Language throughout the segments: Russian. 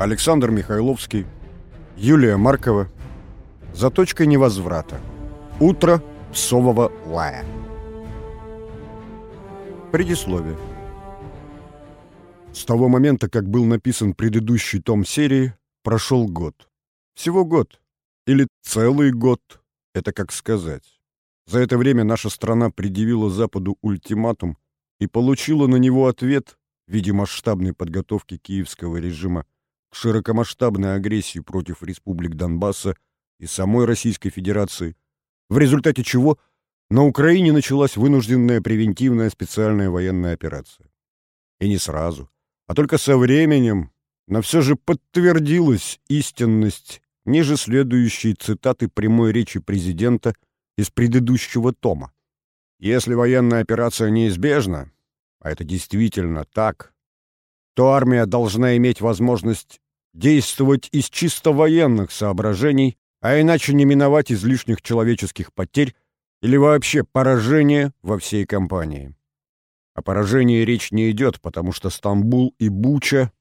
Александр Михайловский, Юлия Маркова. За точкой невозврата. Утро псового лая. Предисловие. С того момента, как был написан предыдущий том серии, прошел год. Всего год. Или целый год, это как сказать. За это время наша страна предъявила Западу ультиматум и получила на него ответ в виде масштабной подготовки киевского режима к широкомасштабной агрессии против республик Донбасса и самой Российской Федерации, в результате чего на Украине началась вынужденная превентивная специальная военная операция. И не сразу, а только со временем, но все же подтвердилась истинность ниже следующей цитаты прямой речи президента из предыдущего тома. Если военная операция неизбежна, а это действительно так, то армия должна иметь возможность действовать из чисто военных соображений, а иначе не миновать излишних человеческих потерь или вообще поражение во всей кампании. О поражении речь не идет, потому что Стамбул и Буча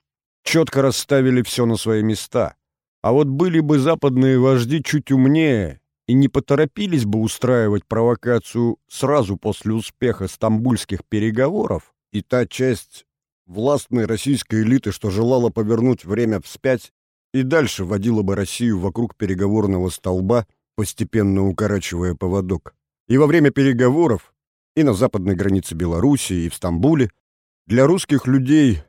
четко расставили все на свои места. А вот были бы западные вожди чуть умнее и не поторопились бы устраивать провокацию сразу после успеха стамбульских переговоров, и та часть властной российской элиты, что желала повернуть время вспять, и дальше водила бы Россию вокруг переговорного столба, постепенно укорачивая поводок. И во время переговоров, и на западной границе Белоруссии, и в Стамбуле, для русских людей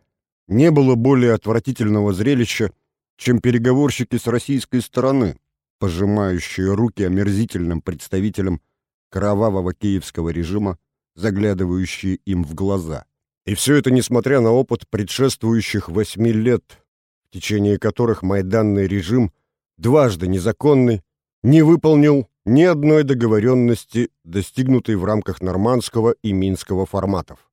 не было более отвратительного зрелища, чем переговорщики с российской стороны, пожимающие руки омерзительным представителям кровавого киевского режима, заглядывающие им в глаза. И все это несмотря на опыт предшествующих восьми лет, в течение которых майданный режим, дважды незаконный, не выполнил ни одной договоренности, достигнутой в рамках нормандского и минского форматов.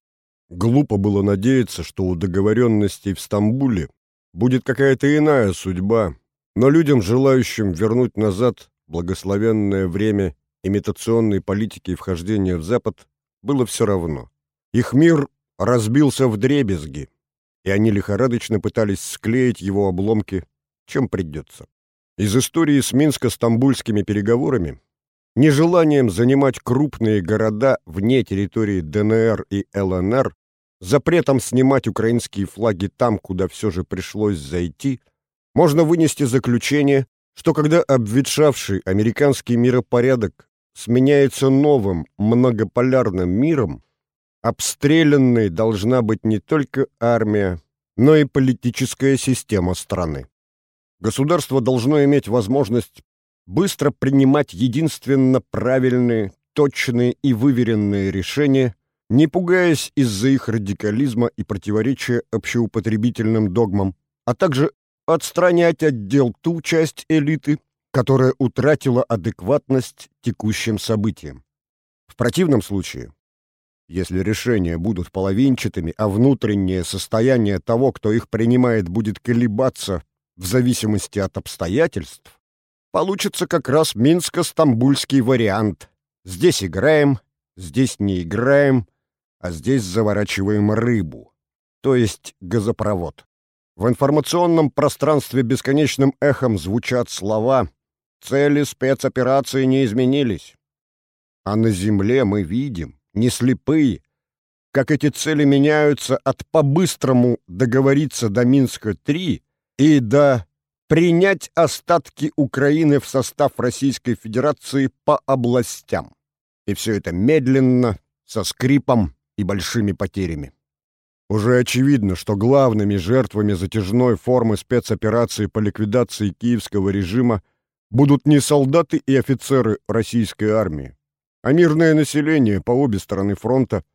Глупо было надеяться, что у договоренностей в Стамбуле будет какая-то иная судьба, но людям, желающим вернуть назад благословенное время имитационной политики и вхождения в Запад, было все равно. Их мир разбился в дребезги, и они лихорадочно пытались склеить его обломки, чем придется. Из истории с Минско-Стамбульскими переговорами, нежеланием занимать крупные города вне территории ДНР и ЛНР, запретом снимать украинские флаги там, куда все же пришлось зайти, можно вынести заключение, что когда обветшавший американский миропорядок сменяется новым многополярным миром, обстрелянной должна быть не только армия, но и политическая система страны. Государство должно иметь возможность быстро принимать единственно правильные, точные и выверенные решения, не пугаясь из-за их радикализма и противоречия общеупотребительным догмам, а также отстранять отдел ту часть элиты, которая утратила адекватность текущим событиям. В противном случае если решения будут половинчатыми, а внутреннее состояние того, кто их принимает, будет колебаться в зависимости от обстоятельств, получится как раз минско-стамбульский вариант. Здесь играем, здесь не играем, а здесь заворачиваем рыбу, то есть газопровод. В информационном пространстве бесконечным эхом звучат слова «Цели спецоперации не изменились». А на земле мы видим, не слепые, как эти цели меняются от по-быстрому договориться до Минска-3 и до принять остатки Украины в состав Российской Федерации по областям. И все это медленно, со скрипом и большими потерями. Уже очевидно, что главными жертвами затяжной формы спецоперации по ликвидации киевского режима будут не солдаты и офицеры российской армии, а мирное население по обе стороны фронта,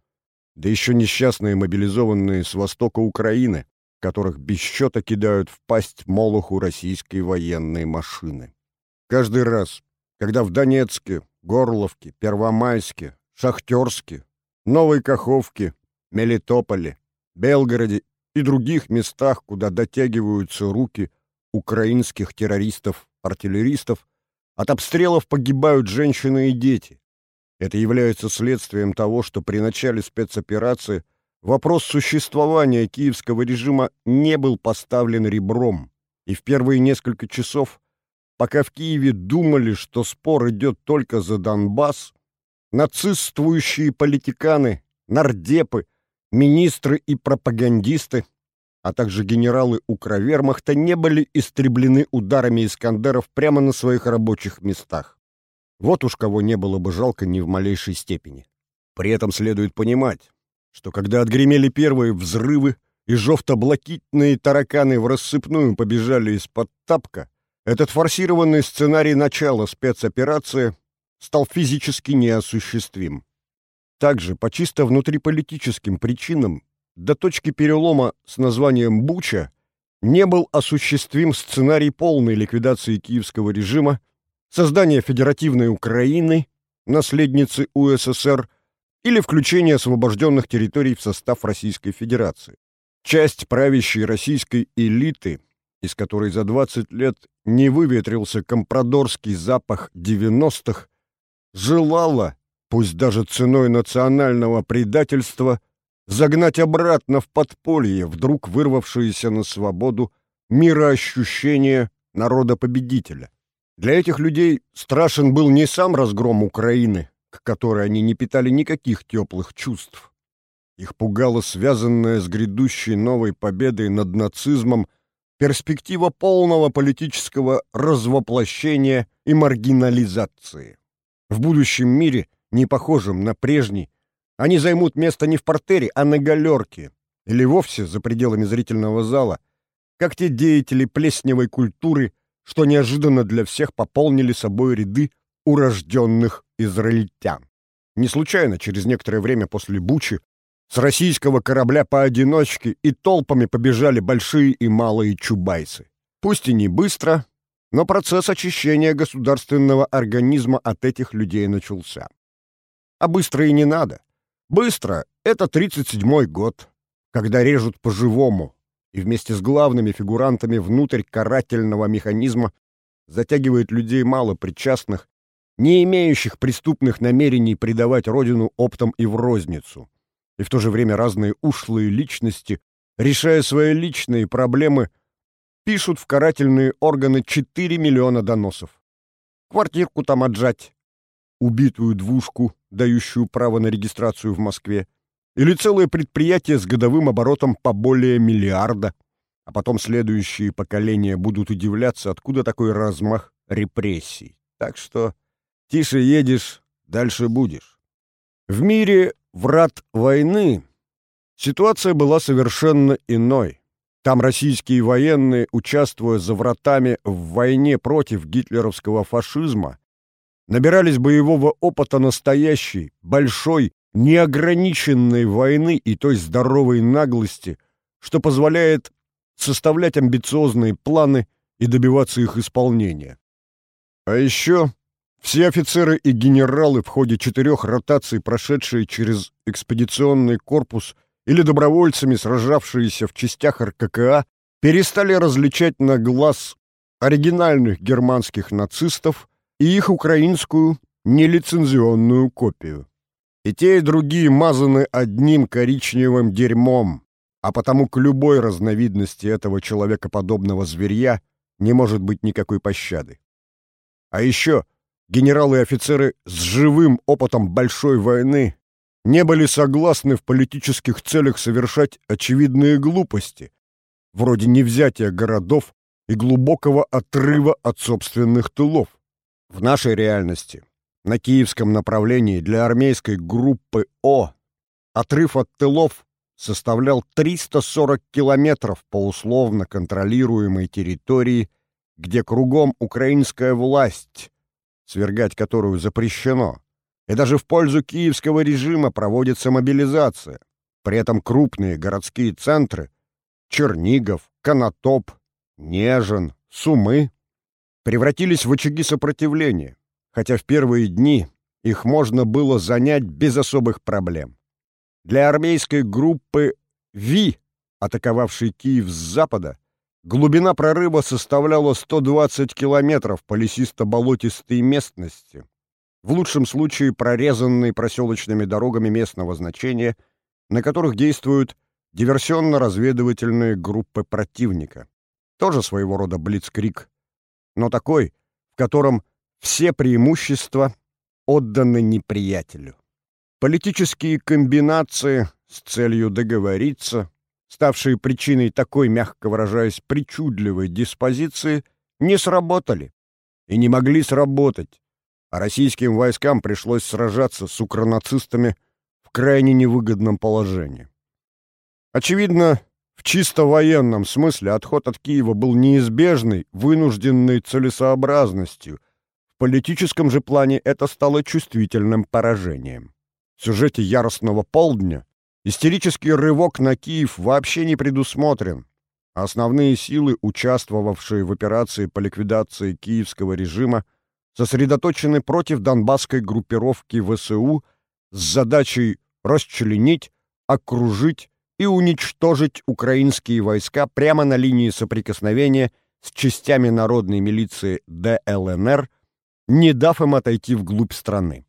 да еще несчастные мобилизованные с востока Украины, которых без счета кидают в пасть молоху российской военной машины. Каждый раз, когда в Донецке, Горловке, Первомайске, Шахтерске, Новой Каховке, Мелитополе, Белгороде и других местах, куда дотягиваются руки украинских террористов-артиллеристов, от обстрелов погибают женщины и дети. Это является следствием того, что при начале спецоперации вопрос существования киевского режима не был поставлен ребром. И в первые несколько часов, пока в Киеве думали, что спор идет только за Донбасс, нацистствующие политиканы, нардепы, министры и пропагандисты, а также генералы Укровермахта не были истреблены ударами Искандеров прямо на своих рабочих местах. Вот уж кого не было бы жалко ни в малейшей степени. При этом следует понимать, что когда отгремели первые взрывы и жовто-блакитные тараканы в рассыпную побежали из-под тапка, этот форсированный сценарий начала спецоперации стал физически неосуществим. Также по чисто внутриполитическим причинам до точки перелома с названием «Буча» не был осуществим сценарий полной ликвидации киевского режима, создания федеративной Украины, наследницы УССР, или включения освобожденных территорий в состав Российской Федерации. Часть правящей российской элиты, из которой за 20 лет не выветрился компрадорский запах 90-х, желала, пусть даже ценой национального предательства, загнать обратно в подполье вдруг вырвавшееся на свободу мироощущение народа-победителя. Для этих людей страшен был не сам разгром Украины, к которой они не питали никаких теплых чувств. Их пугала связанная с грядущей новой победой над нацизмом перспектива полного политического развоплощения и маргинализации. В будущем мире, не похожем на прежний, они займут место не в портере, а на галерке, или вовсе за пределами зрительного зала, как те деятели плесневой культуры, что неожиданно для всех пополнили собой ряды урожденных израильтян. Не случайно через некоторое время после Бучи с российского корабля поодиночке и толпами побежали большие и малые чубайсы. Пусть и не быстро, но процесс очищения государственного организма от этих людей начался. А быстро и не надо. Быстро — это 37-й год, когда режут по-живому, и вместе с главными фигурантами внутрь карательного механизма затягивают людей мало причастных не имеющих преступных намерений предавать родину оптом и в розницу. И в то же время разные ушлые личности, решая свои личные проблемы, пишут в карательные органы 4 миллиона доносов. Квартирку там отжать, убитую двушку, дающую право на регистрацию в Москве, или целое предприятие с годовым оборотом по более миллиарда, а потом следующие поколения будут удивляться, откуда такой размах репрессий. Так что Тише едешь, дальше будешь. В мире врат войны ситуация была совершенно иной. Там российские военные, участвуя за вратами в войне против гитлеровского фашизма, набирались боевого опыта настоящей, большой, неограниченной войны и той здоровой наглости, что позволяет составлять амбициозные планы и добиваться их исполнения. А еще все офицеры и генералы в ходе четырех ротаций, прошедшие через экспедиционный корпус или добровольцами, сражавшиеся в частях РККА, перестали различать на глаз оригинальных германских нацистов и их украинскую нелицензионную копию. И те, и другие мазаны одним коричневым дерьмом, а потому к любой разновидности этого человекоподобного зверья не может быть никакой пощады. А еще генералы и офицеры с живым опытом большой войны не были согласны в политических целях совершать очевидные глупости, вроде невзятия городов и глубокого отрыва от собственных тылов. В нашей реальности, на киевском направлении для армейской группы О, отрыв от тылов составлял 340 километров по условно контролируемой территории, где кругом украинская власть, свергать которую запрещено, и даже в пользу киевского режима проводится мобилизация. При этом крупные городские центры — Чернигов, Конотоп, Нежин, Сумы — превратились в очаги сопротивления, хотя в первые дни их можно было занять без особых проблем. Для армейской группы «Ви», атаковавшей Киев с запада, Глубина прорыва составляла 120 километров по лесисто-болотистой местности, в лучшем случае прорезанной проселочными дорогами местного значения, на которых действуют диверсионно-разведывательные группы противника. Тоже своего рода блицкрик, но такой, в котором все преимущества отданы неприятелю. Политические комбинации с целью договориться, ставшие причиной такой, мягко выражаясь, причудливой диспозиции, не сработали и не могли сработать, а российским войскам пришлось сражаться с укронацистами в крайне невыгодном положении. Очевидно, в чисто военном смысле отход от Киева был неизбежной, вынужденной целесообразностью. Политическом же плане это стало чувствительным поражением. В сюжете «Яростного полдня» истерический рывок на Киев вообще не предусмотрен, основные силы, участвовавшие в операции по ликвидации киевского режима, сосредоточены против донбасской группировки ВСУ с задачей расчленить, окружить и уничтожить украинские войска прямо на линии соприкосновения с частями народной милиции ДЛНР, не дав им отойти вглубь страны.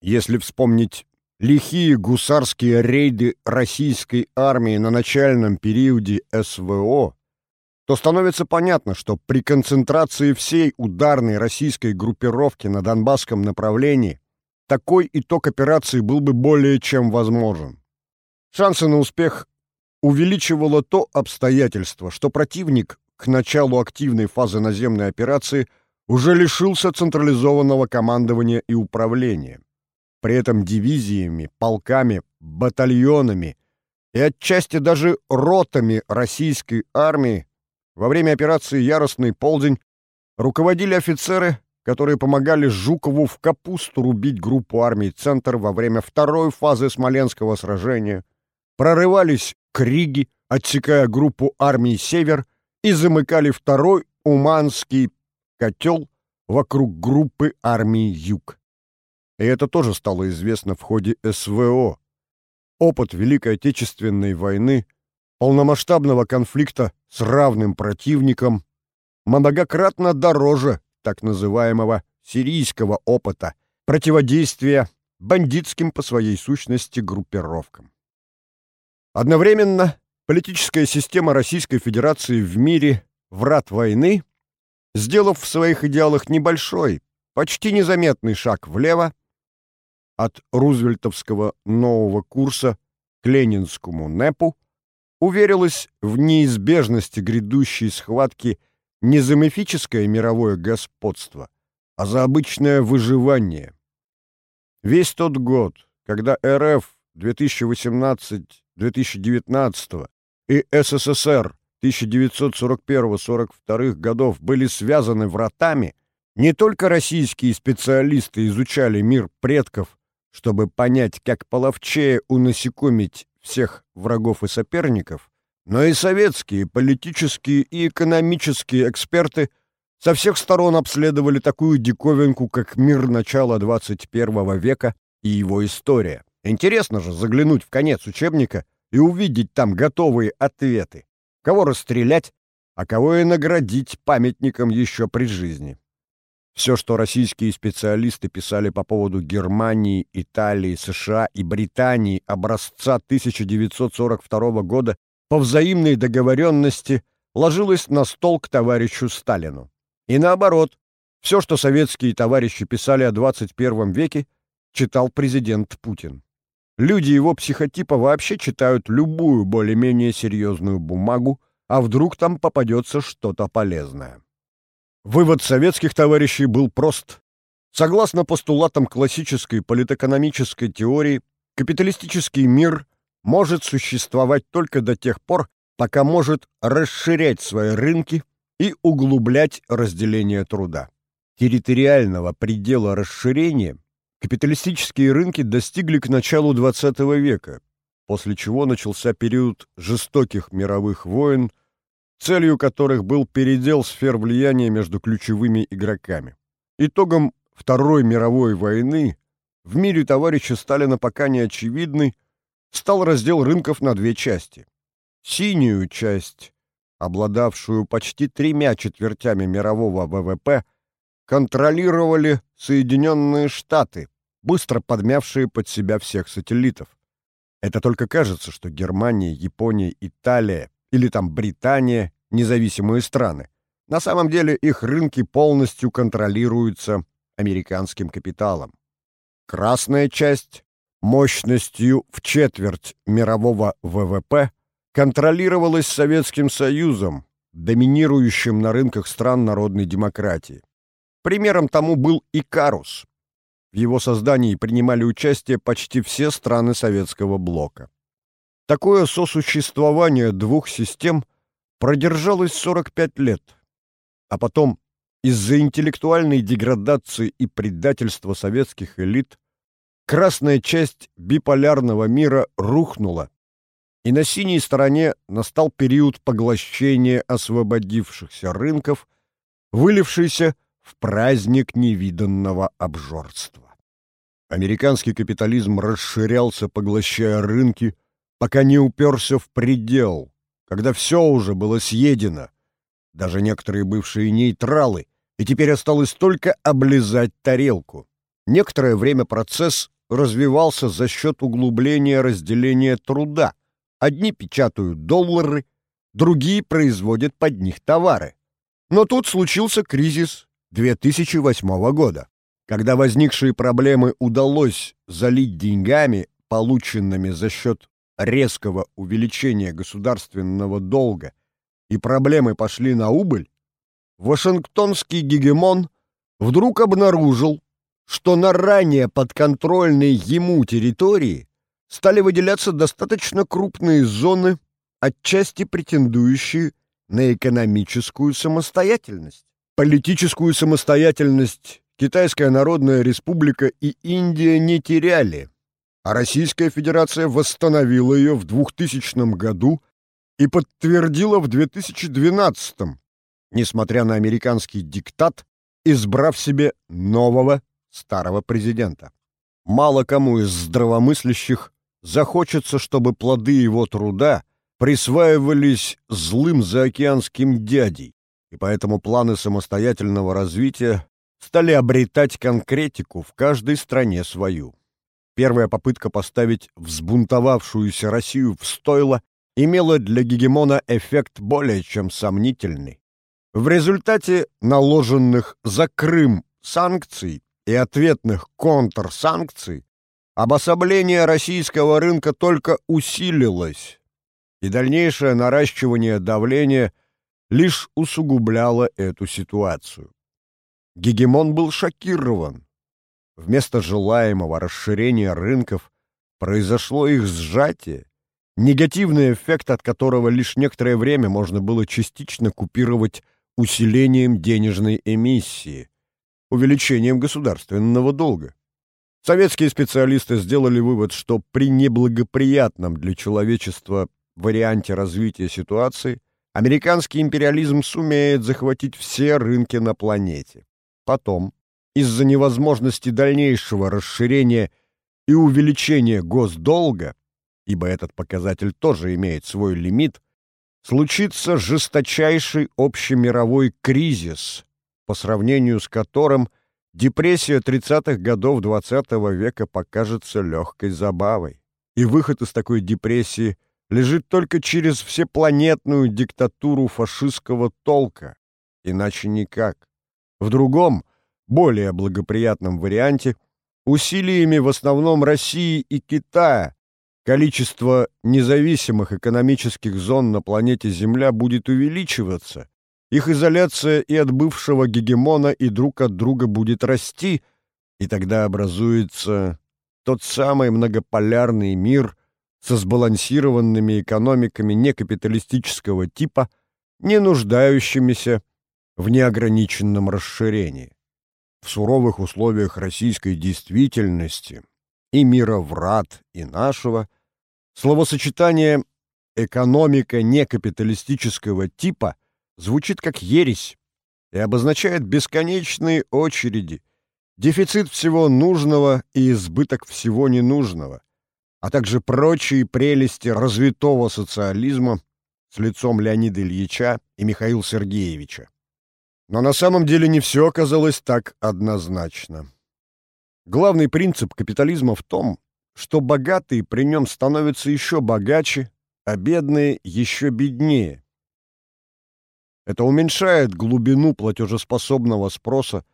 Если вспомнить лихие гусарские рейды российской армии на начальном периоде СВО, то становится понятно, что при концентрации всей ударной российской группировки на Донбасском направлении такой итог операции был бы более чем возможен. Шансы на успех увеличивало то обстоятельство, что противник к началу активной фазы наземной операции уже лишился централизованного командования и управления. При этом дивизиями, полками, батальонами и отчасти даже ротами российской армии во время операции «Яростный полдень» руководили офицеры, которые помогали Жукову в капусту рубить группу армий «Центр» во время второй фазы Смоленского сражения – прорывались к Риге, отсекая группу армий «Север» и замыкали второй Уманский котел вокруг группы армии «Юг». И это тоже стало известно в ходе СВО. Опыт Великой Отечественной войны, полномасштабного конфликта с равным противником многократно дороже так называемого сирийского опыта противодействия бандитским по своей сущности группировкам. Одновременно политическая система Российской Федерации в мире врат войны, сделав в своих идеалах небольшой, почти незаметный шаг влево от рузвельтовского нового курса к ленинскому НЭПу, уверилась в неизбежности грядущей схватки не за мифическое мировое господство, а за обычное выживание. Весь тот год, когда РФ 2018 2019 и СССР 1941-42 годов были связаны вратами, не только российские специалисты изучали мир предков, чтобы понять, как половчее унасекомить всех врагов и соперников, но и советские политические и экономические эксперты со всех сторон обследовали такую диковинку, как мир начала 21 века и его история. Интересно же заглянуть в конец учебника и увидеть там готовые ответы. Кого расстрелять, а кого и наградить памятником еще при жизни. Все, что российские специалисты писали по поводу Германии, Италии, США и Британии образца 1942 года по взаимной договоренности ложилось на стол к товарищу Сталину. И наоборот, все, что советские товарищи писали о 21 веке, читал президент Путин. Люди его психотипа вообще читают любую более-менее серьезную бумагу, а вдруг там попадется что-то полезное. Вывод советских товарищей был прост. Согласно постулатам классической политэкономической теории, капиталистический мир может существовать только до тех пор, пока может расширять свои рынки и углублять разделение труда. Территориального предела расширения Капиталистические рынки достигли к началу XX века, после чего начался период жестоких мировых войн, целью которых был передел сфер влияния между ключевыми игроками. Итогом Второй мировой войны в мире товарища Сталина пока не очевидный стал раздел рынков на две части. Синюю часть, обладавшую почти тремя четвертями мирового ВВП, контролировали Соединенные Штаты, быстро подмявшие под себя всех сателлитов. Это только кажется, что Германия, Япония, Италия или там Британия независимые страны. На самом деле их рынки полностью контролируются американским капиталом. Красная часть мощностью в четверть мирового ВВП контролировалась Советским Союзом, доминирующим на рынках стран народной демократии. Примером тому был Икарус. В его создании принимали участие почти все страны Советского блока. Такое сосуществование двух систем продержалось 45 лет, а потом из-за интеллектуальной деградации и предательства советских элит красная часть биполярного мира рухнула, и на синей стороне настал период поглощения освободившихся рынков, вылившийся в праздник невиданного обжорства. Американский капитализм расширялся, поглощая рынки, пока не уперся в предел, когда все уже было съедено, даже некоторые бывшие нейтралы, и теперь осталось только облизать тарелку. Некоторое время процесс развивался за счет углубления разделения труда. Одни печатают доллары, другие производят под них товары. Но тут случился кризис 2008 года, когда возникшие проблемы удалось залить деньгами, полученными за счет резкого увеличения государственного долга, и проблемы пошли на убыль, Вашингтонский гегемон вдруг обнаружил, что на ранее подконтрольной ему территории стали выделяться достаточно крупные зоны, отчасти претендующие на экономическую самостоятельность. Политическую самостоятельность Китайская Народная Республика и Индия не теряли, а Российская Федерация восстановила ее в 2000 году и подтвердила в 2012, несмотря на американский диктат, избрав себе нового старого президента. Мало кому из здравомыслящих захочется, чтобы плоды его труда присваивались злым заокеанским дядей, и поэтому планы самостоятельного развития стали обретать конкретику в каждой стране свою. Первая попытка поставить взбунтовавшуюся Россию в стойло имела для гегемона эффект более чем сомнительный. В результате наложенных за Крым санкций и ответных контрсанкций обособление российского рынка только усилилось, и дальнейшее наращивание давления лишь усугубляло эту ситуацию. Гегемон был шокирован. Вместо желаемого расширения рынков произошло их сжатие, негативный эффект от которого лишь некоторое время можно было частично купировать усилением денежной эмиссии, увеличением государственного долга. Советские специалисты сделали вывод, что при неблагоприятном для человечества варианте развития ситуации американский империализм сумеет захватить все рынки на планете. Потом, из-за невозможности дальнейшего расширения и увеличения госдолга, ибо этот показатель тоже имеет свой лимит, случится жесточайший общемировой кризис, по сравнению с которым депрессия 30-х годов XX -го века покажется легкой забавой. И выход из такой депрессии лежит только через всепланетную диктатуру фашистского толка. Иначе никак. В другом, более благоприятном варианте, усилиями в основном России и Китая, количество независимых экономических зон на планете Земля будет увеличиваться, их изоляция и от бывшего гегемона, и друг от друга будет расти, и тогда образуется тот самый многополярный мир со сбалансированными экономиками некапиталистического типа, не нуждающимися в неограниченном расширении. В суровых условиях российской действительности и мира врат, и нашего, словосочетание «экономика некапиталистического типа» звучит как ересь и обозначает бесконечные очереди, дефицит всего нужного и избыток всего ненужного, а также прочие прелести развитого социализма с лицом Леонида Ильича и Михаила Сергеевича. Но на самом деле не все оказалось так однозначно. Главный принцип капитализма в том, что богатые при нем становятся еще богаче, а бедные еще беднее. Это уменьшает глубину платежеспособного спроса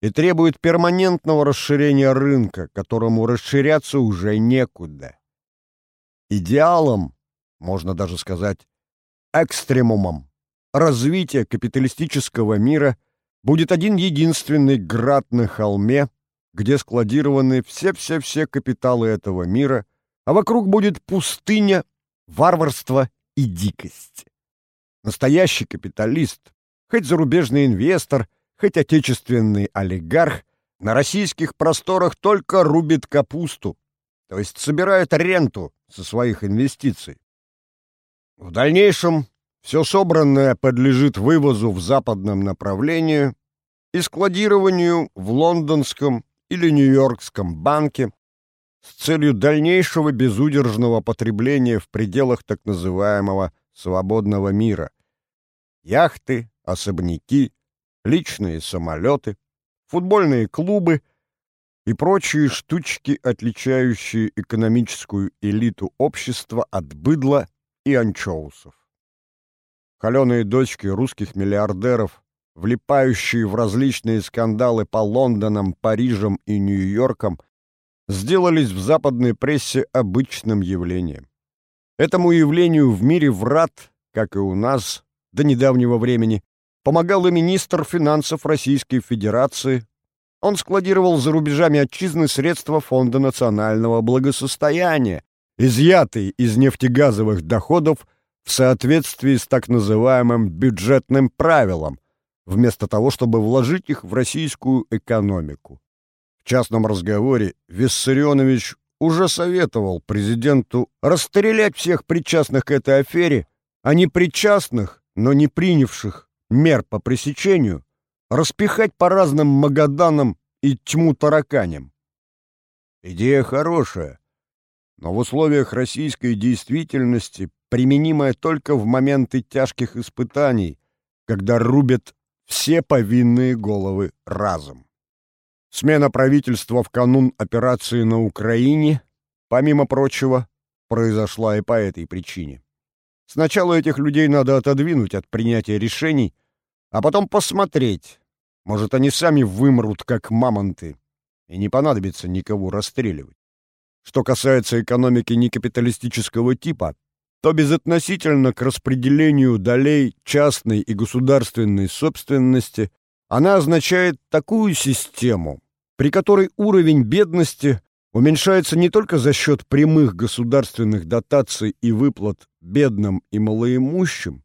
и требует перманентного расширения рынка, которому расширяться уже некуда. Идеалом, можно даже сказать, экстремумом развития капиталистического мира будет один единственный град на холме, где складированы все-все-все капиталы этого мира, а вокруг будет пустыня, варварство и дикость. Настоящий капиталист, хоть зарубежный инвестор, хоть отечественный олигарх, на российских просторах только рубит капусту, то есть собирает ренту со своих инвестиций. В дальнейшем все собранное подлежит вывозу в западном направлении и складированию в лондонском или нью-йоркском банке с целью дальнейшего безудержного потребления в пределах так называемого свободного мира. Яхты, особняки, личные самолеты, футбольные клубы и прочие штучки, отличающие экономическую элиту общества от быдла и анчоусов. Холеные дочки русских миллиардеров, влипающие в различные скандалы по Лондонам, Парижам и Нью-Йоркам, сделались в западной прессе обычным явлением. Этому явлению в мире врат, как и у нас, до недавнего времени, помогал и министр финансов Российской Федерации. Он складировал за рубежами отчизны средства Фонда национального благосостояния, изъятые из нефтегазовых доходов в соответствии с так называемым бюджетным правилом, вместо того, чтобы вложить их в российскую экономику. В частном разговоре Виссарионович уже советовал президенту расстрелять всех причастных к этой афере, а не причастных, но не принявших мер по пресечению, распихать по разным Магаданам и тьму тараканям. Идея хорошая, но в условиях российской действительности применимая только в моменты тяжких испытаний, когда рубят все повинные головы разом. Смена правительства в канун операции на Украине, помимо прочего, произошла и по этой причине. Сначала этих людей надо отодвинуть от принятия решений, а потом посмотреть. Может, они сами вымрут, как мамонты, и не понадобится никого расстреливать. Что касается экономики некапиталистического типа, то безотносительно к распределению долей частной и государственной собственности она означает такую систему, при которой уровень бедности уменьшается не только за счет прямых государственных дотаций и выплат бедным и малоимущим,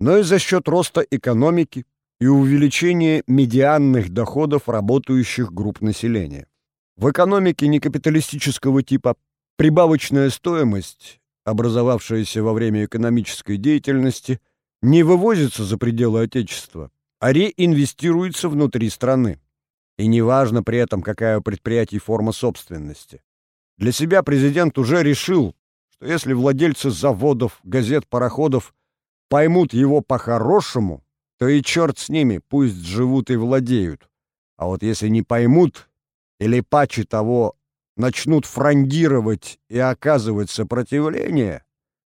но и за счет роста экономики и увеличения медианных доходов работающих групп населения. В экономике некапиталистического типа прибавочная стоимость, образовавшаяся во время экономической деятельности, не вывозится за пределы Отечества, а реинвестируется внутри страны. И неважно при этом, какая у предприятий форма собственности. Для себя президент уже решил, что если владельцы заводов, газет, пароходов поймут его по-хорошему, то и черт с ними, пусть живут и владеют. А вот если не поймут, или паче того, начнут фрондировать и оказывать сопротивление,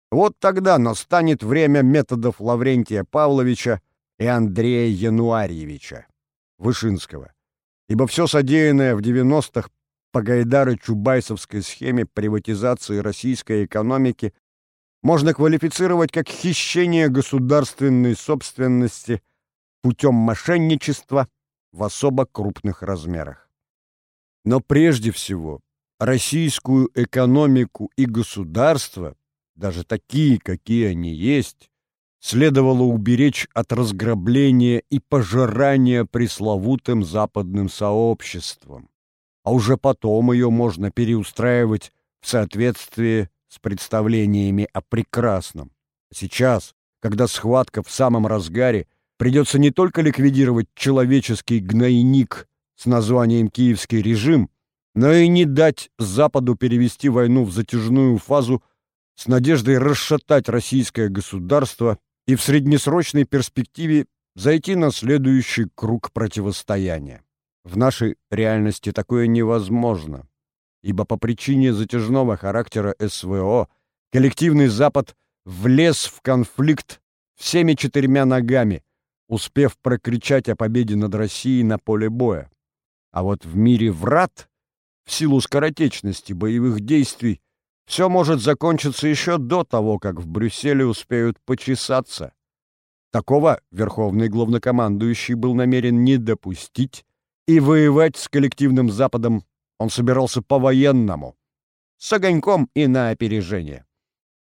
вот тогда настанет время методов Лаврентия Павловича и Андрея Януарьевича Вышинского. Ибо все содеянное в 90-х по Гайдары-Чубайсовской схеме приватизации российской экономики можно квалифицировать как хищение государственной собственности путем мошенничества в особо крупных размерах. Но прежде всего российскую экономику и государство, даже такие, какие они есть, следовало уберечь от разграбления и пожирания пресловутым западным сообществом, а уже потом ее можно переустраивать в соответствии с представлениями о прекрасном. Сейчас, когда схватка в самом разгаре, придется не только ликвидировать человеческий гнойник с названием «Киевский режим», но и не дать Западу перевести войну в затяжную фазу с надеждой расшатать российское государство и в среднесрочной перспективе зайти на следующий круг противостояния. В нашей реальности такое невозможно, ибо по причине затяжного характера СВО коллективный Запад влез в конфликт всеми четырьмя ногами, успев прокричать о победе над Россией на поле боя. А вот в мире врат, в силу скоротечности боевых действий, все может закончиться еще до того, как в Брюсселе успеют почесаться. Такого верховный главнокомандующий был намерен не допустить, и воевать с коллективным Западом он собирался по-военному, с огоньком и на опережение.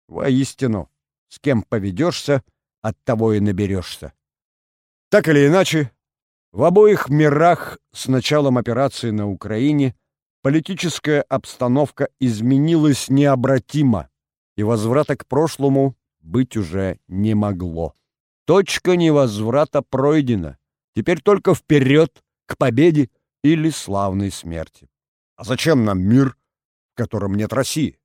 Воистину, с кем поведешься, от того и наберешься. Так или иначе, в обоих мирах с началом операции на Украине политическая обстановка изменилась необратимо, и возврата к прошлому быть уже не могло. Точка невозврата пройдена. Теперь только вперед, к победе или славной смерти. А зачем нам мир, в котором нет России?